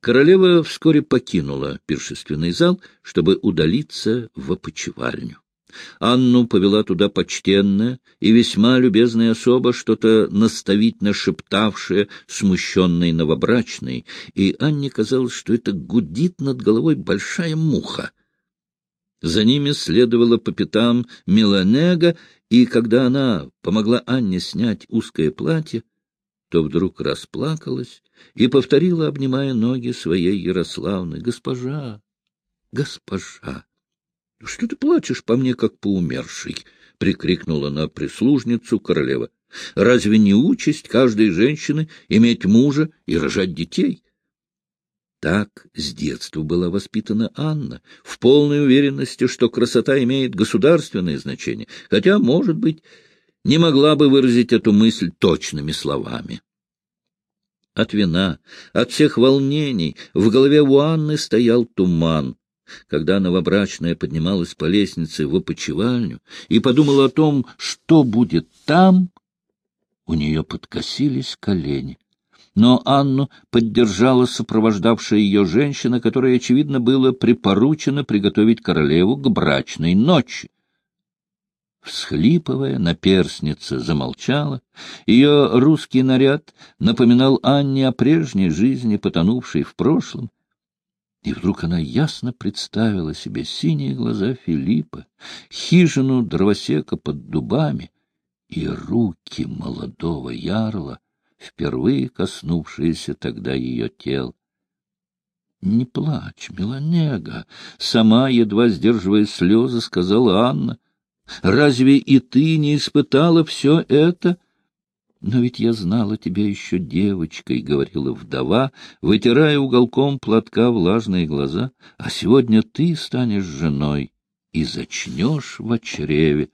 Королева вскоре покинула пиршественный зал, чтобы удалиться в опочивальню. Анну повела туда почтенная и весьма любезная особа, что-то наставительно шептавшая смущенной новобрачной, и Анне казалось, что это гудит над головой большая муха. За ними следовала по пятам Меланега, и когда она помогла Анне снять узкое платье, то вдруг расплакалась и повторила, обнимая ноги своей Ярославны, «Госпожа! Госпожа!» — Что ты плачешь по мне, как по умершей? — прикрикнула на прислужницу королева. — Разве не участь каждой женщины иметь мужа и рожать детей? Так с детства была воспитана Анна, в полной уверенности, что красота имеет государственное значение, хотя, может быть, не могла бы выразить эту мысль точными словами. От вина, от всех волнений в голове у Анны стоял туман. Когда новобрачная поднималась по лестнице в опочивальню и подумала о том, что будет там, у нее подкосились колени. Но Анну поддержала сопровождавшая ее женщина, которой, очевидно, было припоручено приготовить королеву к брачной ночи. Всхлипывая, наперсница замолчала. Ее русский наряд напоминал Анне о прежней жизни, потонувшей в прошлом, и вдруг она ясно представила себе синие глаза Филиппа, хижину дровосека под дубами и руки молодого ярла, впервые коснувшиеся тогда ее тел. — Не плачь, Меланега! — сама, едва сдерживая слезы, сказала Анна. — Разве и ты не испытала все это? — но ведь я знала тебя еще девочкой, — говорила вдова, вытирая уголком платка влажные глаза, — а сегодня ты станешь женой и зачнешь в чреве.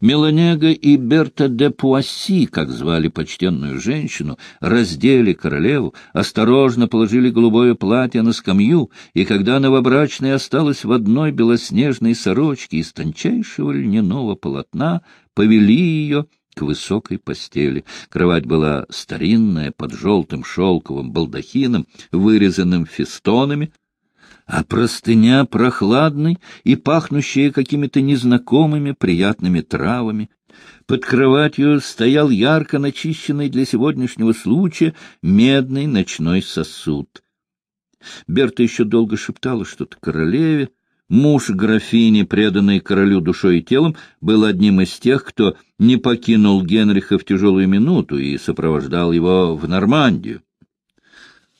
Меланега и Берта де Пуасси, как звали почтенную женщину, раздели королеву, осторожно положили голубое платье на скамью, и когда новобрачная осталась в одной белоснежной сорочке из тончайшего льняного полотна, повели ее — к высокой постели. Кровать была старинная, под желтым шелковым балдахином, вырезанным фестонами, а простыня прохладной и пахнущая какими-то незнакомыми приятными травами. Под кроватью стоял ярко начищенный для сегодняшнего случая медный ночной сосуд. Берта еще долго шептала что-то королеве, Муж графини, преданный королю душой и телом, был одним из тех, кто не покинул Генриха в тяжелую минуту и сопровождал его в Нормандию.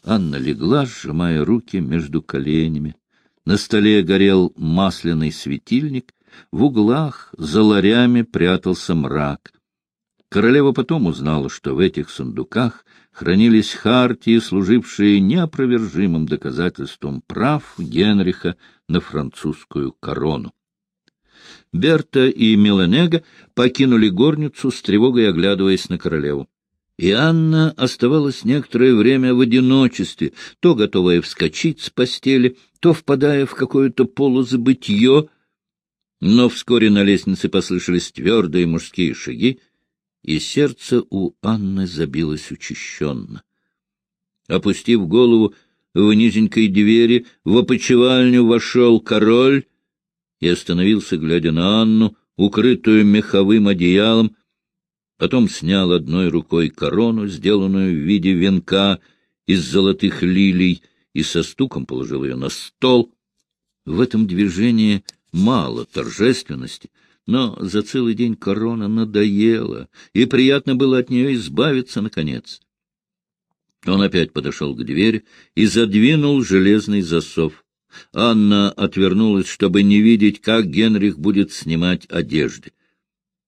Анна легла, сжимая руки между коленями. На столе горел масляный светильник, в углах за ларями прятался мрак. Королева потом узнала, что в этих сундуках хранились хартии, служившие неопровержимым доказательством прав Генриха на французскую корону. Берта и Меланега покинули горницу с тревогой, оглядываясь на королеву. И Анна оставалась некоторое время в одиночестве, то готовая вскочить с постели, то впадая в какое-то полузабытье. Но вскоре на лестнице послышались твердые мужские шаги, и сердце у Анны забилось учащенно. Опустив голову в низенькой двери, в опочивальню вошел король и остановился, глядя на Анну, укрытую меховым одеялом, потом снял одной рукой корону, сделанную в виде венка из золотых лилий, и со стуком положил ее на стол. В этом движении мало торжественности — но за целый день корона надоела, и приятно было от нее избавиться наконец. Он опять подошел к двери и задвинул железный засов. Анна отвернулась, чтобы не видеть, как Генрих будет снимать одежды.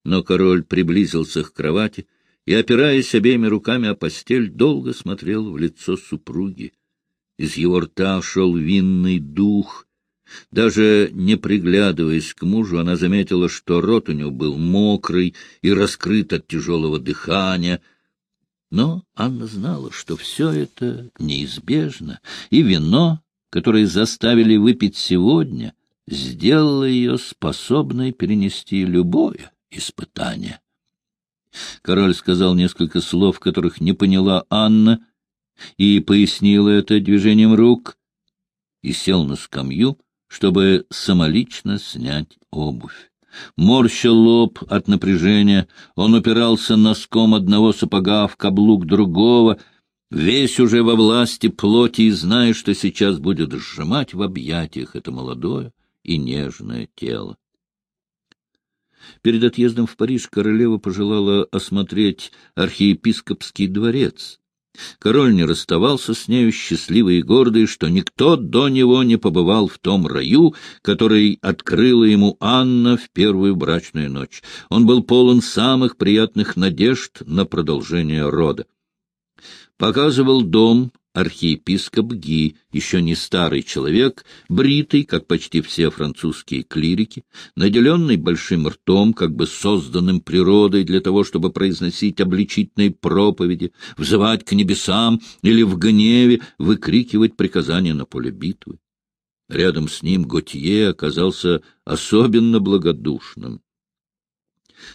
Но король приблизился к кровати и, опираясь обеими руками о постель, долго смотрел в лицо супруги. Из его рта шел винный дух — даже не приглядываясь к мужу, она заметила, что рот у него был мокрый и раскрыт от тяжелого дыхания. Но Анна знала, что все это неизбежно, и вино, которое заставили выпить сегодня, сделало ее способной перенести любое испытание. Король сказал несколько слов, которых не поняла Анна, и пояснил это движением рук, и сел на скамью, чтобы самолично снять обувь. Морщил лоб от напряжения, он упирался носком одного сапога в каблук другого, весь уже во власти плоти и зная, что сейчас будет сжимать в объятиях это молодое и нежное тело. Перед отъездом в Париж королева пожелала осмотреть архиепископский дворец. Король не расставался с нею, счастливый и гордый, что никто до него не побывал в том раю, который открыла ему Анна в первую брачную ночь. Он был полон самых приятных надежд на продолжение рода. Показывал дом, архиепископ Ги, еще не старый человек, бритый, как почти все французские клирики, наделенный большим ртом, как бы созданным природой для того, чтобы произносить обличительные проповеди, взывать к небесам или в гневе выкрикивать приказания на поле битвы. Рядом с ним Готье оказался особенно благодушным.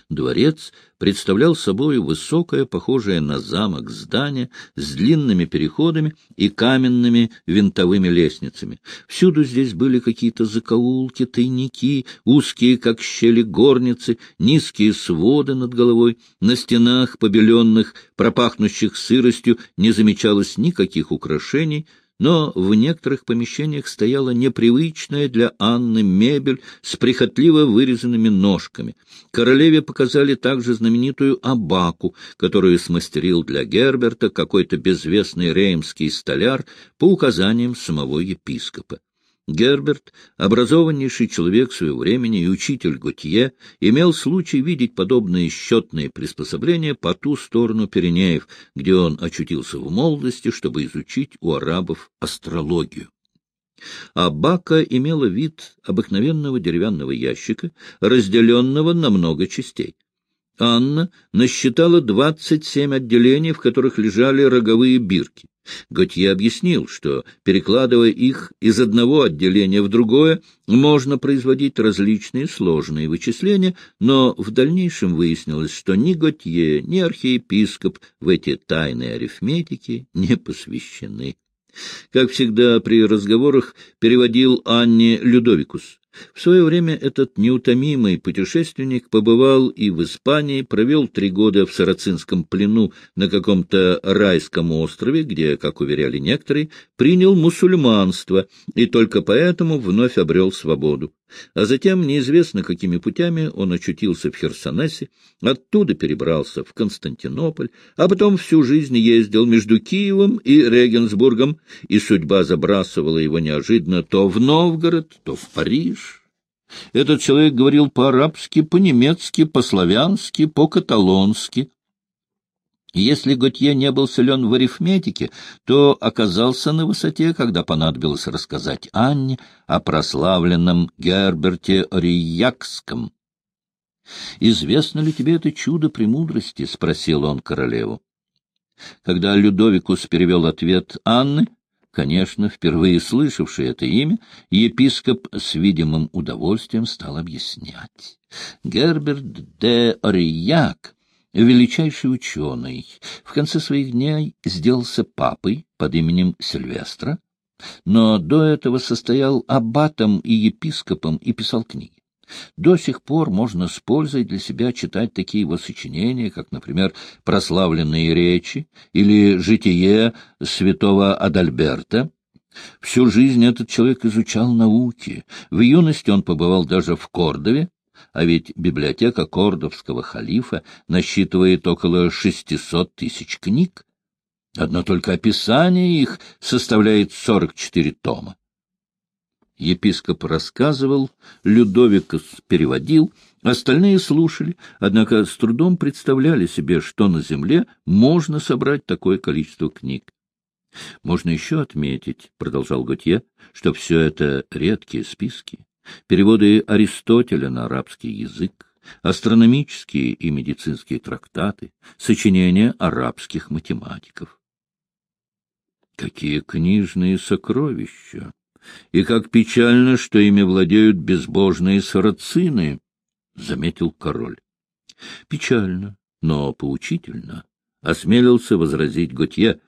Дворец представлял собой высокое, похожее на замок здание с длинными переходами и каменными винтовыми лестницами. Всюду здесь были какие-то закоулки, тайники, узкие, как щели горницы, низкие своды над головой. На стенах, побеленных, пропахнущих сыростью, не замечалось никаких украшений — но в некоторых помещениях стояла непривычная для Анны мебель с прихотливо вырезанными ножками. Королеве показали также знаменитую абаку, которую смастерил для Герберта какой-то безвестный реймский столяр по указаниям самого епископа. Герберт, образованнейший человек своего времени и учитель Готье, имел случай видеть подобные счетные приспособления по ту сторону Пиренеев, где он очутился в молодости, чтобы изучить у арабов астрологию. А бака имела вид обыкновенного деревянного ящика, разделенного на много частей. Анна насчитала двадцать семь отделений, в которых лежали роговые бирки. Готье объяснил, что, перекладывая их из одного отделения в другое, можно производить различные сложные вычисления, но в дальнейшем выяснилось, что ни Готье, ни архиепископ в эти тайные арифметики не посвящены. Как всегда при разговорах переводил Анне Людовикус. В свое время этот неутомимый путешественник побывал и в Испании, провел три года в сарацинском плену на каком-то райском острове, где, как уверяли некоторые, принял мусульманство и только поэтому вновь обрел свободу. А затем, неизвестно какими путями, он очутился в Херсонесе, оттуда перебрался в Константинополь, а потом всю жизнь ездил между Киевом и Регенсбургом, и судьба забрасывала его неожиданно то в Новгород, то в Париж. Этот человек говорил по-арабски, по-немецки, по-славянски, по-каталонски. Если Готье не был силен в арифметике, то оказался на высоте, когда понадобилось рассказать Анне о прославленном Герберте Риякском. «Известно ли тебе это чудо премудрости?» — спросил он королеву. Когда Людовикус перевел ответ Анны, конечно, впервые слышавший это имя, епископ с видимым удовольствием стал объяснять. Герберт де Орияк величайший ученый, в конце своих дней сделался папой под именем Сильвестра, но до этого состоял аббатом и епископом и писал книги. До сих пор можно с пользой для себя читать такие его сочинения, как, например, «Прославленные речи» или «Житие святого Адальберта». Всю жизнь этот человек изучал науки. В юности он побывал даже в Кордове, а ведь библиотека кордовского халифа насчитывает около шестисот тысяч книг. Одно только описание их составляет сорок четыре тома. Епископ рассказывал, Людовикус переводил, остальные слушали, однако с трудом представляли себе, что на земле можно собрать такое количество книг. Можно еще отметить, — продолжал Готье, — что все это редкие списки, переводы Аристотеля на арабский язык, астрономические и медицинские трактаты, сочинения арабских математиков. Какие книжные сокровища! И как печально, что ими владеют безбожные сарацины, — заметил король. — Печально, но поучительно, — осмелился возразить Готье.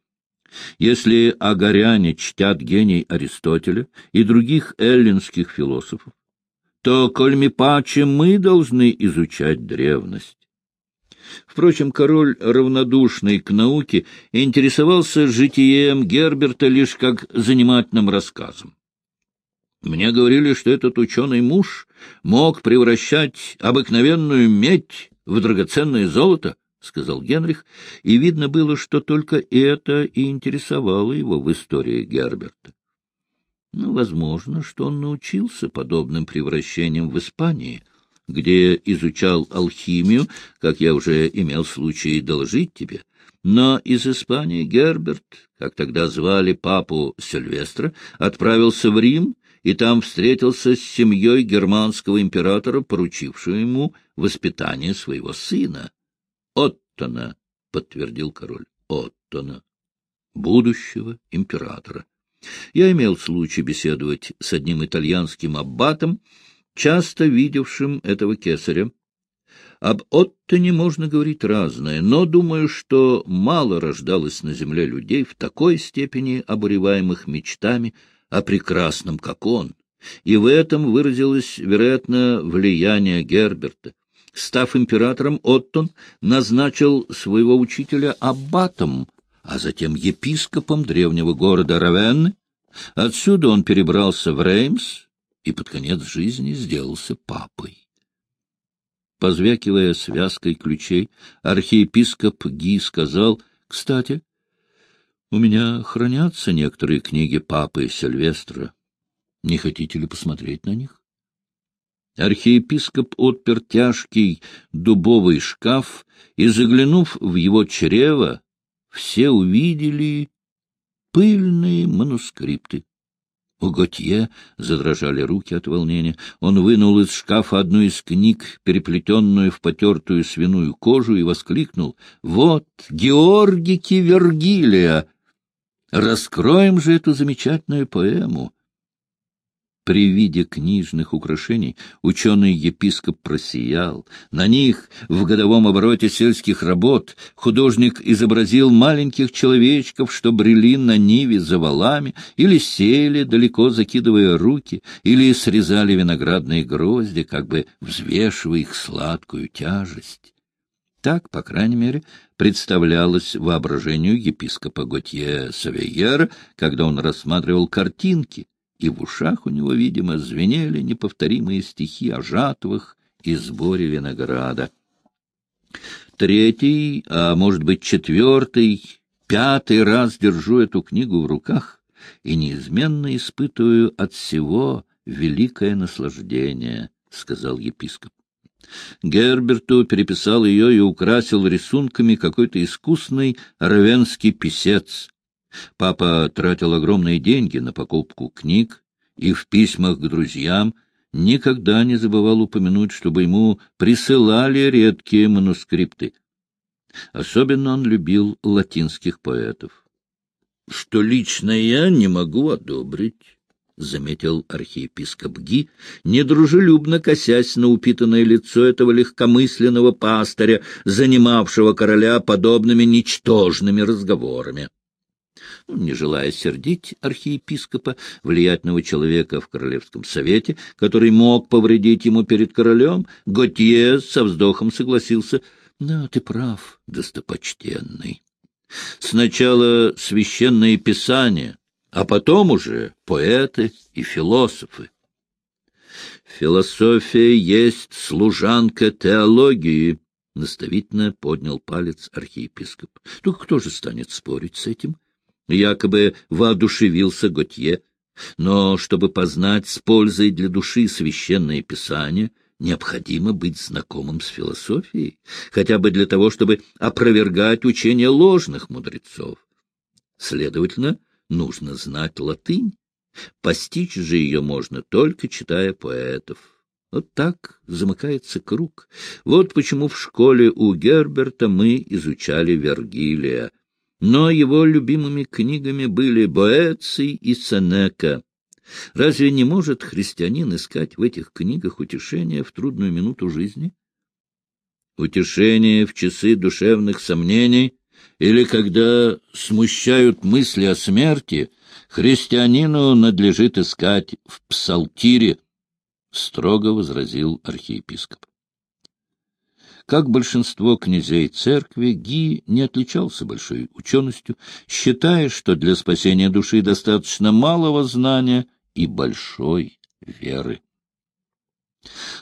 Если агаряне чтят гений Аристотеля и других эллинских философов, то, коль паче, мы должны изучать древность. Впрочем, король, равнодушный к науке, интересовался житием Герберта лишь как занимательным рассказом. Мне говорили, что этот ученый муж мог превращать обыкновенную медь в драгоценное золото, — сказал Генрих, и видно было, что только это и интересовало его в истории Герберта. Ну, возможно, что он научился подобным превращениям в Испании, где изучал алхимию, как я уже имел случай доложить тебе. Но из Испании Герберт, как тогда звали папу Сильвестра, отправился в Рим и там встретился с семьей германского императора, поручившего ему воспитание своего сына. Оттона, — подтвердил король, — Оттона, будущего императора. Я имел случай беседовать с одним итальянским аббатом, часто видевшим этого кесаря. Об Оттоне можно говорить разное, но думаю, что мало рождалось на земле людей в такой степени обуреваемых мечтами о прекрасном, как он, и в этом выразилось, вероятно, влияние Герберта. Став императором, Оттон назначил своего учителя аббатом, а затем епископом древнего города Равенны. Отсюда он перебрался в Реймс и под конец жизни сделался папой. Позвякивая связкой ключей, архиепископ Ги сказал, «Кстати, у меня хранятся некоторые книги папы Сильвестра. Не хотите ли посмотреть на них?» Архиепископ отпер тяжкий дубовый шкаф, и, заглянув в его чрево, все увидели пыльные манускрипты. У Готье задрожали руки от волнения. Он вынул из шкафа одну из книг, переплетенную в потертую свиную кожу, и воскликнул. — Вот, Георгики Вергилия! Раскроем же эту замечательную поэму! При виде книжных украшений ученый-епископ просиял. На них, в годовом обороте сельских работ, художник изобразил маленьких человечков, что брели на ниве за валами, или сели, далеко закидывая руки, или срезали виноградные грозди, как бы взвешивая их сладкую тяжесть. Так, по крайней мере, представлялось воображению епископа Готье Савейера, когда он рассматривал картинки, и в ушах у него, видимо, звенели неповторимые стихи о жатвах и сборе винограда. Третий, а может быть четвертый, пятый раз держу эту книгу в руках и неизменно испытываю от всего великое наслаждение, — сказал епископ. Герберту переписал ее и украсил рисунками какой-то искусный равенский писец, Папа тратил огромные деньги на покупку книг и в письмах к друзьям никогда не забывал упомянуть, чтобы ему присылали редкие манускрипты. Особенно он любил латинских поэтов. — Что лично я не могу одобрить, — заметил архиепископ Ги, недружелюбно косясь на упитанное лицо этого легкомысленного пастыря, занимавшего короля подобными ничтожными разговорами. Ну, не желая сердить архиепископа, влиятельного человека в Королевском совете, который мог повредить ему перед королем, Готье со вздохом согласился. — Да, ты прав, достопочтенный. Сначала священное писание, а потом уже поэты и философы. Философия есть служанка теологии, — наставительно поднял палец архиепископ. — Ну, кто же станет спорить с этим? — Якобы воодушевился Готье. Но чтобы познать с пользой для души священное писание, необходимо быть знакомым с философией, хотя бы для того, чтобы опровергать учения ложных мудрецов. Следовательно, нужно знать латынь. Постичь же ее можно только читая поэтов. Вот так замыкается круг. Вот почему в школе у Герберта мы изучали Вергилия, но его любимыми книгами были Боэций и Сенека. Разве не может христианин искать в этих книгах утешение в трудную минуту жизни? Утешение в часы душевных сомнений или когда смущают мысли о смерти, христианину надлежит искать в псалтире, — строго возразил архиепископ. Как большинство князей церкви, Ги не отличался большой ученостью, считая, что для спасения души достаточно малого знания и большой веры.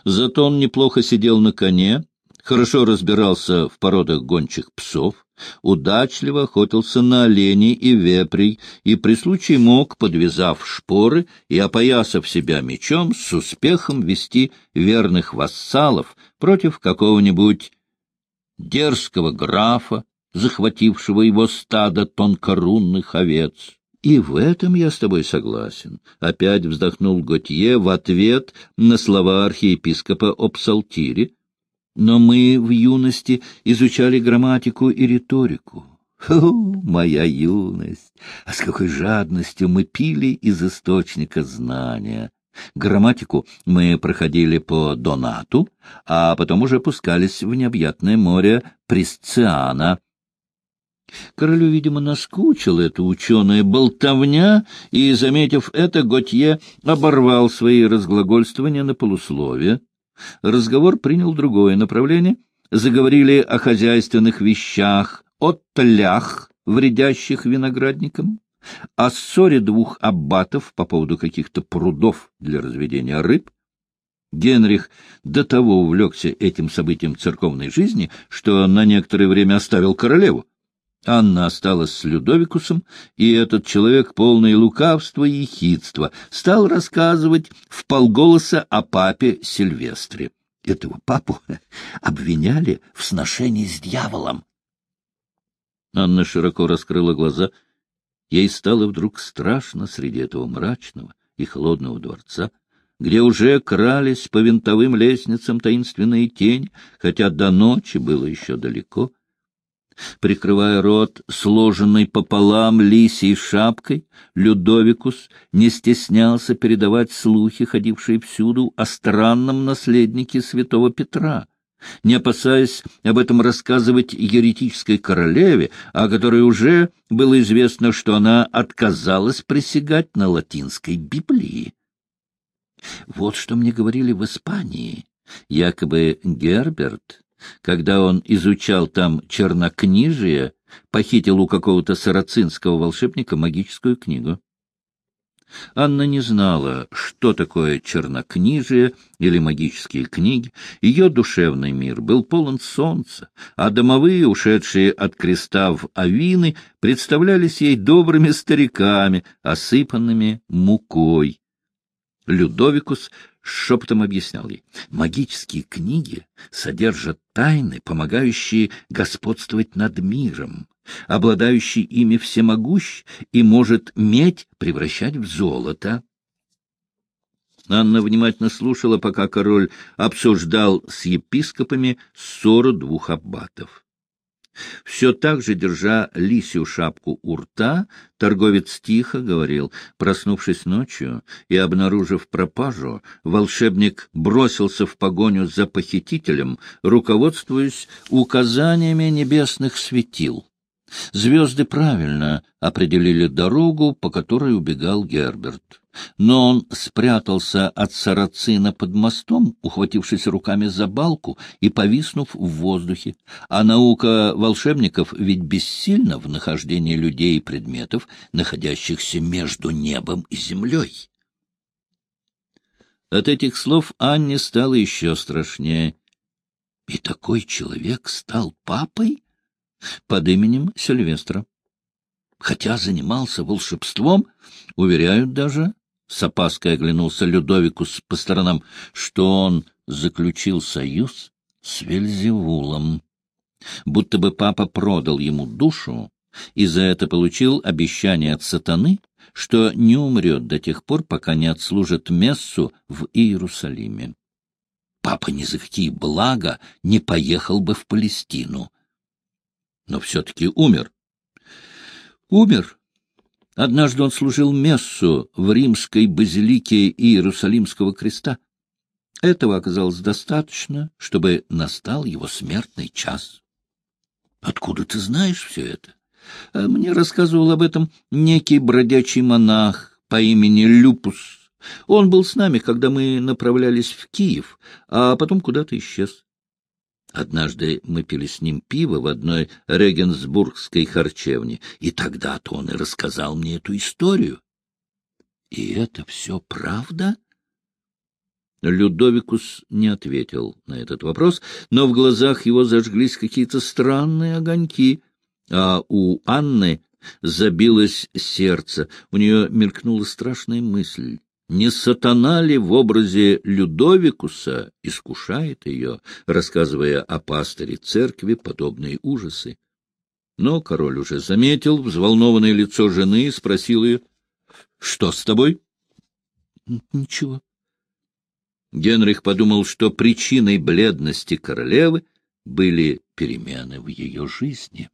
Зато он неплохо сидел на коне, хорошо разбирался в породах гончих псов, удачливо охотился на оленей и вепрей и при случае мог, подвязав шпоры и опоясав себя мечом, с успехом вести верных вассалов против какого-нибудь дерзкого графа, захватившего его стадо тонкорунных овец. И в этом я с тобой согласен. Опять вздохнул Готье в ответ на слова архиепископа о псалтире. Но мы в юности изучали грамматику и риторику. Фу, моя юность! А с какой жадностью мы пили из источника знания! Грамматику мы проходили по Донату, а потом уже пускались в необъятное море Присциана. Королю, видимо, наскучила эта ученая болтовня, и, заметив это, Готье оборвал свои разглагольствования на полусловие. Разговор принял другое направление. Заговорили о хозяйственных вещах, о тлях, вредящих виноградникам, о ссоре двух аббатов по поводу каких-то прудов для разведения рыб. Генрих до того увлекся этим событием церковной жизни, что на некоторое время оставил королеву. Анна осталась с Людовикусом, и этот человек, полный лукавства и хитства, стал рассказывать в полголоса о папе Сильвестре. Этого папу обвиняли в сношении с дьяволом. Анна широко раскрыла глаза. Ей стало вдруг страшно среди этого мрачного и холодного дворца, где уже крались по винтовым лестницам таинственные тени, хотя до ночи было еще далеко — Прикрывая рот, сложенный пополам лисьей шапкой, Людовикус не стеснялся передавать слухи, ходившие всюду, о странном наследнике святого Петра, не опасаясь об этом рассказывать еретической королеве, о которой уже было известно, что она отказалась присягать на латинской Библии. Вот что мне говорили в Испании. Якобы Герберт когда он изучал там чернокнижие, похитил у какого-то сарацинского волшебника магическую книгу. Анна не знала, что такое чернокнижие или магические книги. Ее душевный мир был полон солнца, а домовые, ушедшие от креста в авины, представлялись ей добрыми стариками, осыпанными мукой. Людовикус шепотом объяснял ей. Магические книги содержат тайны, помогающие господствовать над миром. Обладающий ими всемогущ и может медь превращать в золото. Анна внимательно слушала, пока король обсуждал с епископами ссору двух аббатов. Все так же, держа лисью шапку у рта, торговец тихо говорил, проснувшись ночью и обнаружив пропажу, волшебник бросился в погоню за похитителем, руководствуясь указаниями небесных светил. Звезды правильно определили дорогу, по которой убегал Герберт. Но он спрятался от сарацина под мостом, ухватившись руками за балку и повиснув в воздухе. А наука волшебников ведь бессильна в нахождении людей и предметов, находящихся между небом и землей. От этих слов Анне стало еще страшнее. И такой человек стал папой? под именем Сильвестра. Хотя занимался волшебством, уверяют даже, с опаской оглянулся Людовикус по сторонам, что он заключил союз с Вельзевулом. Будто бы папа продал ему душу и за это получил обещание от сатаны, что не умрет до тех пор, пока не отслужит мессу в Иерусалиме. Папа ни за какие блага не поехал бы в Палестину но все-таки умер. Умер. Однажды он служил мессу в римской базилике Иерусалимского креста. Этого оказалось достаточно, чтобы настал его смертный час. — Откуда ты знаешь все это? А мне рассказывал об этом некий бродячий монах по имени Люпус. Он был с нами, когда мы направлялись в Киев, а потом куда-то исчез. Однажды мы пили с ним пиво в одной регенсбургской харчевне, и тогда-то он и рассказал мне эту историю. — И это все правда? Людовикус не ответил на этот вопрос, но в глазах его зажглись какие-то странные огоньки, а у Анны забилось сердце, у нее мелькнула страшная мысль. Не сатана ли в образе Людовикуса искушает ее, рассказывая о пастыре церкви подобные ужасы? Но король уже заметил взволнованное лицо жены и спросил ее, — Что с тобой? — Ничего. Генрих подумал, что причиной бледности королевы были перемены в ее жизни.